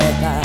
together.